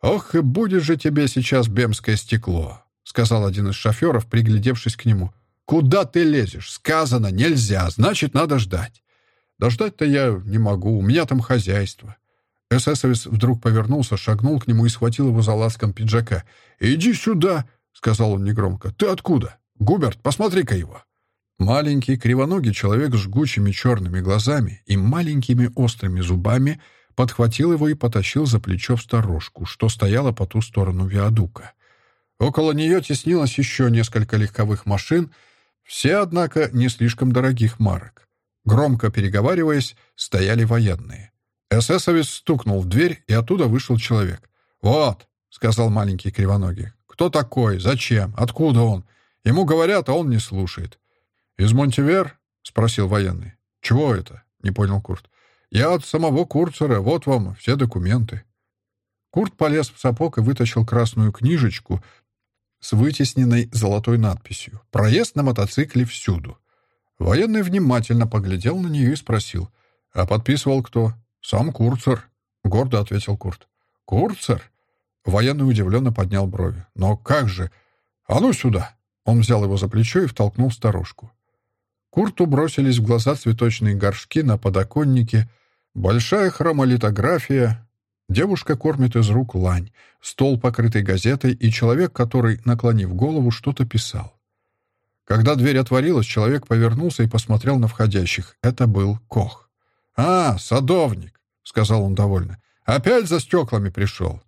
Speaker 1: «Ох, и будет же тебе сейчас бемское стекло», — сказал один из шоферов, приглядевшись к нему. «Куда ты лезешь? Сказано, нельзя, значит, надо ждать». «Да ждать-то я не могу, у меня там хозяйство». Эсэсовец вдруг повернулся, шагнул к нему и схватил его за ласком пиджака. «Иди сюда!» — сказал он негромко. «Ты откуда? Губерт, посмотри-ка его!» Маленький, кривоногий человек с жгучими черными глазами и маленькими острыми зубами подхватил его и потащил за плечо в сторожку, что стояло по ту сторону виадука. Около нее теснилось еще несколько легковых машин, все, однако, не слишком дорогих марок. Громко переговариваясь, стояли военные. Эсэсовец стукнул в дверь, и оттуда вышел человек. «Вот», — сказал маленький кривоногий, кто такой? Зачем? Откуда он? Ему говорят, а он не слушает. «Из Монтивер?» — спросил военный. «Чего это?» — не понял Курт. «Я от самого Курцера. Вот вам все документы». Курт полез в сапог и вытащил красную книжечку с вытесненной золотой надписью «Проезд на мотоцикле всюду». Военный внимательно поглядел на нее и спросил. «А подписывал кто?» «Сам Курцер», — гордо ответил Курт. «Курцер? Военный удивленно поднял брови. «Но как же? А ну сюда!» Он взял его за плечо и втолкнул в сторожку. Курту бросились в глаза цветочные горшки на подоконнике, большая хромолитография. Девушка кормит из рук лань, стол, покрытый газетой, и человек, который, наклонив голову, что-то писал. Когда дверь отворилась, человек повернулся и посмотрел на входящих. Это был Кох. «А, садовник», — сказал он довольно. «Опять за стеклами пришел».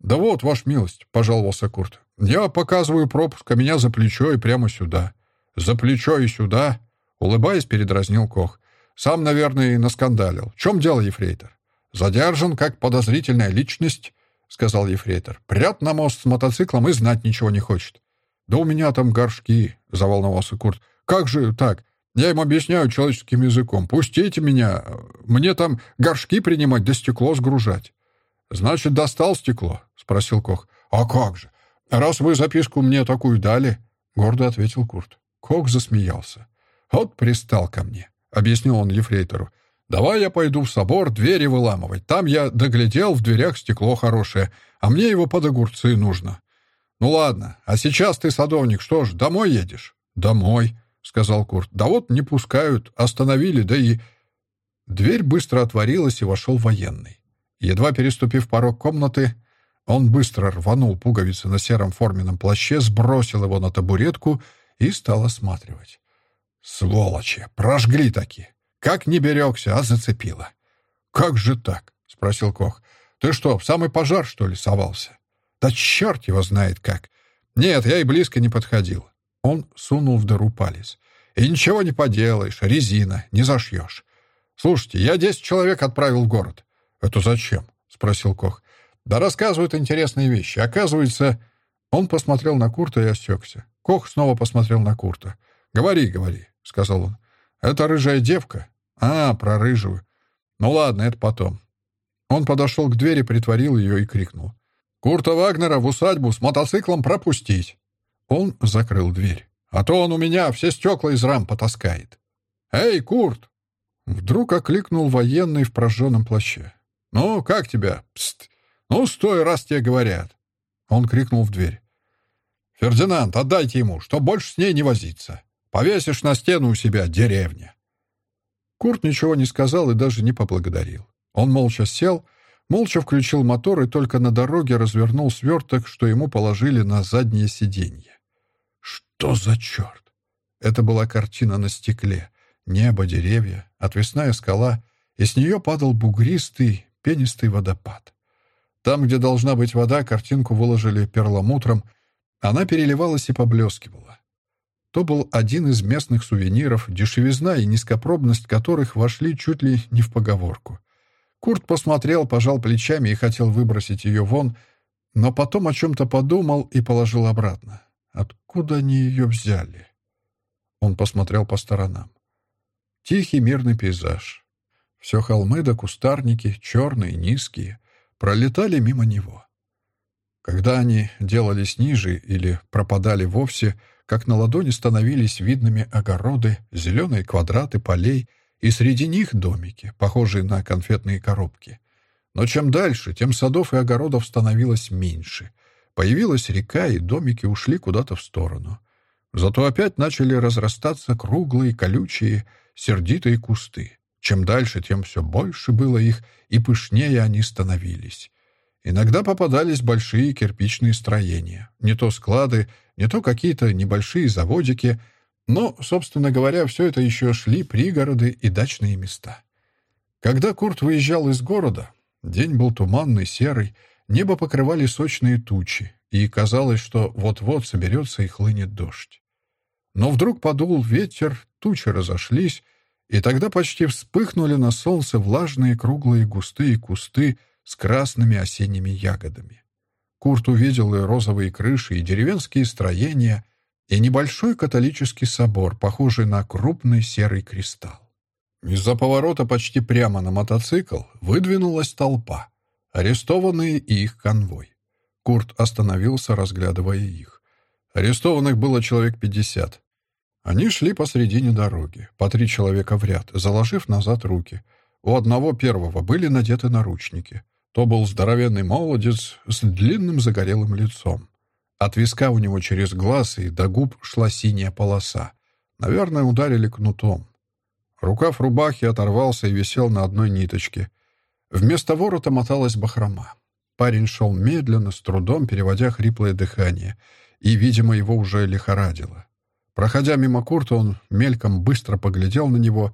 Speaker 1: «Да вот, ваш милость», — пожаловался Курт. «Я показываю пропуск, а меня за плечо и прямо сюда». «За плечо и сюда?» — улыбаясь, передразнил Кох. «Сам, наверное, и наскандалил. В чем дело, ефрейтор?» «Задержан как подозрительная личность», — сказал ефрейтор. «Прет на мост с мотоциклом и знать ничего не хочет». «Да у меня там горшки», — заволновался Курт. «Как же так? Я им объясняю человеческим языком. Пустите меня. Мне там горшки принимать да стекло сгружать». «Значит, достал стекло?» — спросил Кох. «А как же? Раз вы записку мне такую дали...» — гордо ответил Курт. Кох засмеялся. «Вот пристал ко мне», — объяснил он ефрейтору. «Давай я пойду в собор двери выламывать. Там я доглядел, в дверях стекло хорошее, а мне его под огурцы нужно». «Ну ладно, а сейчас ты, садовник, что ж, домой едешь?» «Домой», — сказал Курт. «Да вот не пускают, остановили, да и...» Дверь быстро отворилась, и вошел военный. Едва переступив порог комнаты, он быстро рванул пуговицы на сером форменном плаще, сбросил его на табуретку и стал осматривать. «Сволочи! Прожгли таки! Как не берегся, а зацепило!» «Как же так?» — спросил Кох. «Ты что, в самый пожар, что ли, совался?» «Да черт его знает как!» «Нет, я и близко не подходил». Он сунул в дыру палец. «И ничего не поделаешь, резина, не зашьешь. Слушайте, я десять человек отправил в город. «Это зачем?» — спросил Кох. «Да рассказывают интересные вещи. Оказывается...» Он посмотрел на Курта и осекся. Кох снова посмотрел на Курта. «Говори, говори», — сказал он. «Это рыжая девка?» «А, про рыжую. Ну ладно, это потом». Он подошел к двери, притворил ее и крикнул. «Курта Вагнера в усадьбу с мотоциклом пропустить!» Он закрыл дверь. «А то он у меня все стекла из рам потаскает!» «Эй, Курт!» Вдруг окликнул военный в прожженном плаще. «Ну, как тебя? Пст! Ну, стой, раз тебе говорят!» Он крикнул в дверь. «Фердинанд, отдайте ему, что больше с ней не возиться. Повесишь на стену у себя деревня». Курт ничего не сказал и даже не поблагодарил. Он молча сел, молча включил мотор и только на дороге развернул сверток, что ему положили на заднее сиденье. Что за черт? Это была картина на стекле. Небо, деревья, отвесная скала, и с нее падал бугристый, пенистый водопад. Там, где должна быть вода, картинку выложили перламутром. Она переливалась и поблескивала. То был один из местных сувениров, дешевизна и низкопробность которых вошли чуть ли не в поговорку. Курт посмотрел, пожал плечами и хотел выбросить ее вон, но потом о чем-то подумал и положил обратно. Откуда они ее взяли? Он посмотрел по сторонам. Тихий мирный пейзаж. Все холмы да кустарники, черные, низкие, пролетали мимо него. Когда они делались ниже или пропадали вовсе, как на ладони становились видными огороды, зеленые квадраты полей и среди них домики, похожие на конфетные коробки. Но чем дальше, тем садов и огородов становилось меньше. Появилась река, и домики ушли куда-то в сторону. Зато опять начали разрастаться круглые, колючие, сердитые кусты. Чем дальше, тем все больше было их, и пышнее они становились. Иногда попадались большие кирпичные строения. Не то склады, не то какие-то небольшие заводики, но, собственно говоря, все это еще шли пригороды и дачные места. Когда Курт выезжал из города, день был туманный, серый, небо покрывали сочные тучи, и казалось, что вот-вот соберется и хлынет дождь. Но вдруг подул ветер, тучи разошлись, и тогда почти вспыхнули на солнце влажные круглые густые кусты с красными осенними ягодами. Курт увидел и розовые крыши, и деревенские строения, и небольшой католический собор, похожий на крупный серый кристалл. Из-за поворота почти прямо на мотоцикл выдвинулась толпа, арестованные и их конвой. Курт остановился, разглядывая их. Арестованных было человек пятьдесят. Они шли посредине дороги, по три человека в ряд, заложив назад руки. У одного первого были надеты наручники. То был здоровенный молодец с длинным загорелым лицом. От виска у него через глаз и до губ шла синяя полоса. Наверное, ударили кнутом. Рукав рубахи оторвался и висел на одной ниточке. Вместо ворота моталась бахрома. Парень шел медленно, с трудом переводя хриплое дыхание, и, видимо, его уже лихорадило. Проходя мимо Курта, он мельком быстро поглядел на него,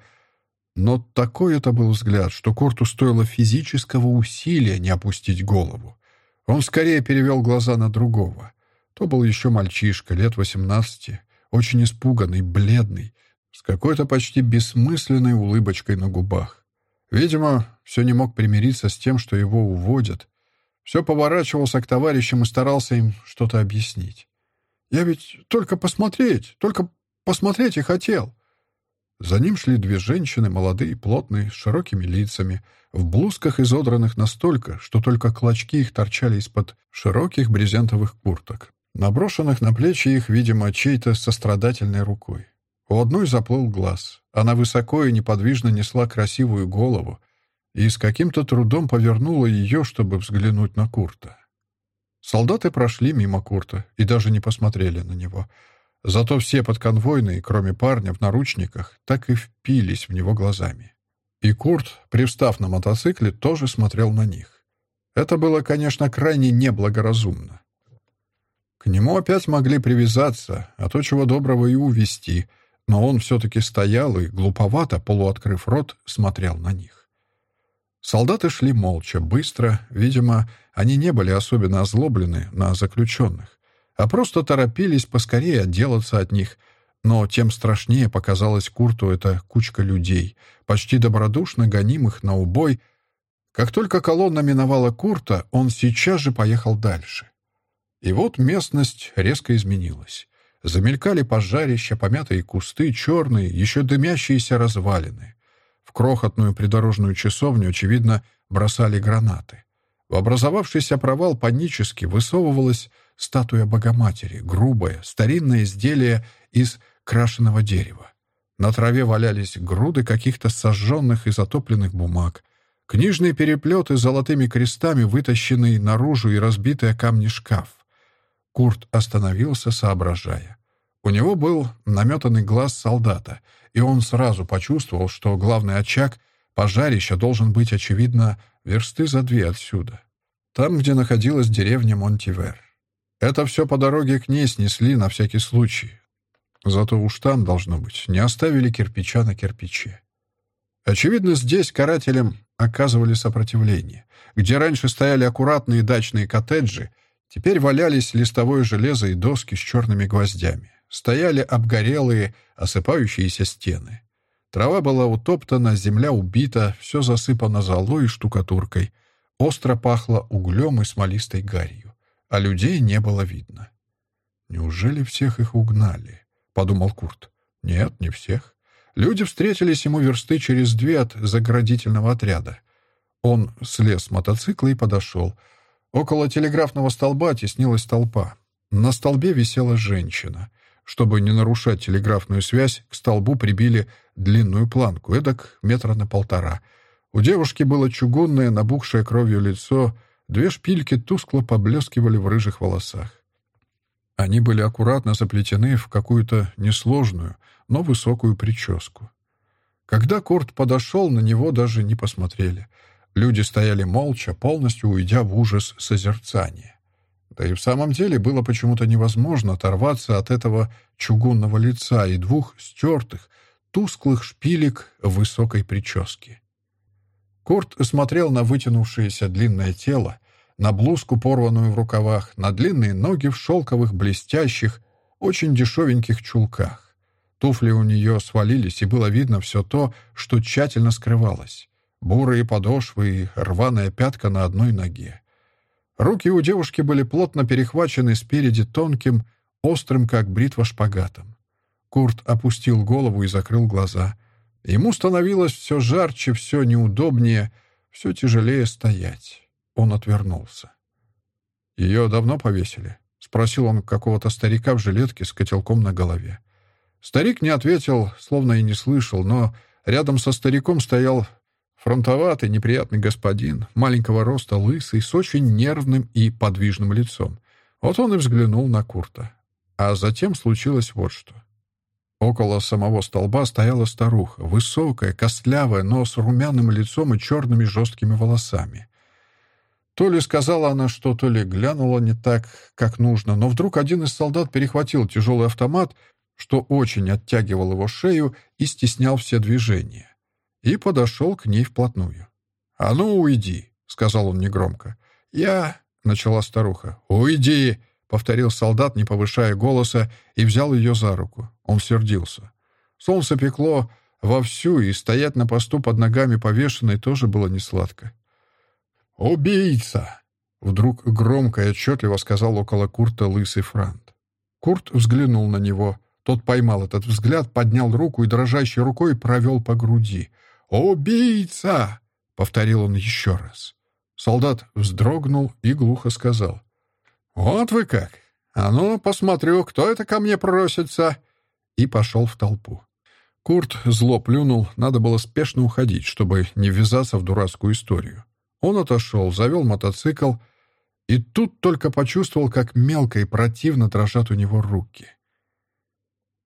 Speaker 1: но такой это был взгляд, что Курту стоило физического усилия не опустить голову. Он скорее перевел глаза на другого. То был еще мальчишка, лет восемнадцати, очень испуганный, бледный, с какой-то почти бессмысленной улыбочкой на губах. Видимо, все не мог примириться с тем, что его уводят. Все поворачивался к товарищам и старался им что-то объяснить. «Я ведь только посмотреть, только посмотреть и хотел». За ним шли две женщины, молодые, плотные, с широкими лицами, в блузках, изодранных настолько, что только клочки их торчали из-под широких брезентовых курток, наброшенных на плечи их, видимо, чьей-то сострадательной рукой. У одной заплыл глаз. Она высоко и неподвижно несла красивую голову и с каким-то трудом повернула ее, чтобы взглянуть на Курта. Солдаты прошли мимо Курта и даже не посмотрели на него. Зато все подконвойные, кроме парня в наручниках, так и впились в него глазами. И Курт, привстав на мотоцикле, тоже смотрел на них. Это было, конечно, крайне неблагоразумно. К нему опять могли привязаться, а то чего доброго и увести, но он все-таки стоял и, глуповато, полуоткрыв рот, смотрел на них. Солдаты шли молча, быстро, видимо, они не были особенно озлоблены на заключенных, а просто торопились поскорее отделаться от них — но тем страшнее показалась Курту эта кучка людей, почти добродушно гонимых на убой. Как только колонна миновала Курта, он сейчас же поехал дальше. И вот местность резко изменилась. Замелькали пожарища, помятые кусты, черные, еще дымящиеся развалины. В крохотную придорожную часовню, очевидно, бросали гранаты. В образовавшийся провал панически высовывалась статуя Богоматери, грубое, старинное изделие из крашеного дерева. На траве валялись груды каких-то сожженных и затопленных бумаг, книжные переплеты с золотыми крестами, вытащенный наружу и разбитый о камни шкаф. Курт остановился, соображая. У него был наметанный глаз солдата, и он сразу почувствовал, что главный очаг пожарища должен быть, очевидно, версты за две отсюда. Там, где находилась деревня Монтивер. Это все по дороге к ней снесли на всякий случай. Зато уж там, должно быть, не оставили кирпича на кирпиче. Очевидно, здесь карателям оказывали сопротивление. Где раньше стояли аккуратные дачные коттеджи, теперь валялись листовое железо и доски с черными гвоздями. Стояли обгорелые, осыпающиеся стены. Трава была утоптана, земля убита, все засыпано золой и штукатуркой. Остро пахло углем и смолистой гарью, а людей не было видно. Неужели всех их угнали? — подумал Курт. «Нет, не всех. Люди встретились ему версты через две от заградительного отряда. Он слез с мотоцикла и подошел. Около телеграфного столба теснилась толпа. На столбе висела женщина. Чтобы не нарушать телеграфную связь, к столбу прибили длинную планку, эдак метра на полтора. У девушки было чугунное, набухшее кровью лицо, две шпильки тускло поблескивали в рыжих волосах. Они были аккуратно заплетены в какую-то несложную, но высокую прическу. Когда Курт подошел, на него даже не посмотрели. Люди стояли молча, полностью уйдя в ужас созерцания. Да и в самом деле было почему-то невозможно оторваться от этого чугунного лица и двух стертых, тусклых шпилек высокой прически. Курт смотрел на вытянувшееся длинное тело, на блузку, порванную в рукавах, на длинные ноги в шелковых, блестящих, очень дешевеньких чулках. Туфли у нее свалились, и было видно все то, что тщательно скрывалось. Бурые подошвы и рваная пятка на одной ноге. Руки у девушки были плотно перехвачены спереди тонким, острым, как бритва, шпагатом. Курт опустил голову и закрыл глаза. Ему становилось все жарче, все неудобнее, все тяжелее стоять. Он отвернулся. «Ее давно повесили?» — спросил он какого-то старика в жилетке с котелком на голове. Старик не ответил, словно и не слышал, но рядом со стариком стоял фронтоватый, неприятный господин, маленького роста, лысый, с очень нервным и подвижным лицом. Вот он и взглянул на Курта. А затем случилось вот что. Около самого столба стояла старуха, высокая, костлявая, но с румяным лицом и черными жесткими волосами. То ли сказала она что, то ли глянула не так, как нужно, но вдруг один из солдат перехватил тяжелый автомат, что очень оттягивал его шею и стеснял все движения, и подошел к ней вплотную. «А ну, уйди!» — сказал он негромко. «Я...» — начала старуха. «Уйди!» — повторил солдат, не повышая голоса, и взял ее за руку. Он сердился. Солнце пекло вовсю, и стоять на посту под ногами повешенной тоже было несладко. «Убийца!» — вдруг громко и отчетливо сказал около Курта лысый франт. Курт взглянул на него. Тот поймал этот взгляд, поднял руку и дрожащей рукой провел по груди. «Убийца!» — повторил он еще раз. Солдат вздрогнул и глухо сказал. «Вот вы как! А ну, посмотрю, кто это ко мне просится!» И пошел в толпу. Курт зло плюнул, надо было спешно уходить, чтобы не ввязаться в дурацкую историю. Он отошел, завел мотоцикл, и тут только почувствовал, как мелко и противно дрожат у него руки.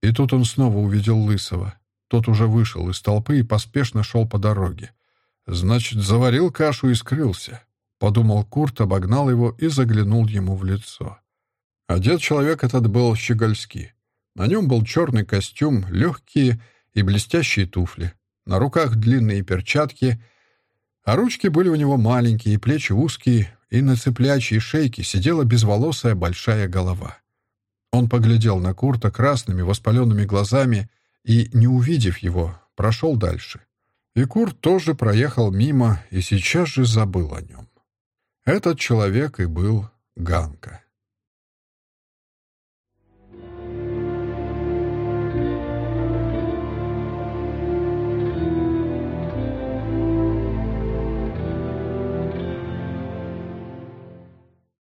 Speaker 1: И тут он снова увидел Лысого. Тот уже вышел из толпы и поспешно шел по дороге. Значит, заварил кашу и скрылся. Подумал Курт, обогнал его и заглянул ему в лицо. Одет человек этот был щегольски. На нем был черный костюм, легкие и блестящие туфли. На руках длинные перчатки, а ручки были у него маленькие, и плечи узкие, и на цыплячьей шейке сидела безволосая большая голова. Он поглядел на Курта красными воспаленными глазами и, не увидев его, прошел дальше. И Курт тоже проехал мимо и сейчас же забыл о нем. Этот человек и был Ганка.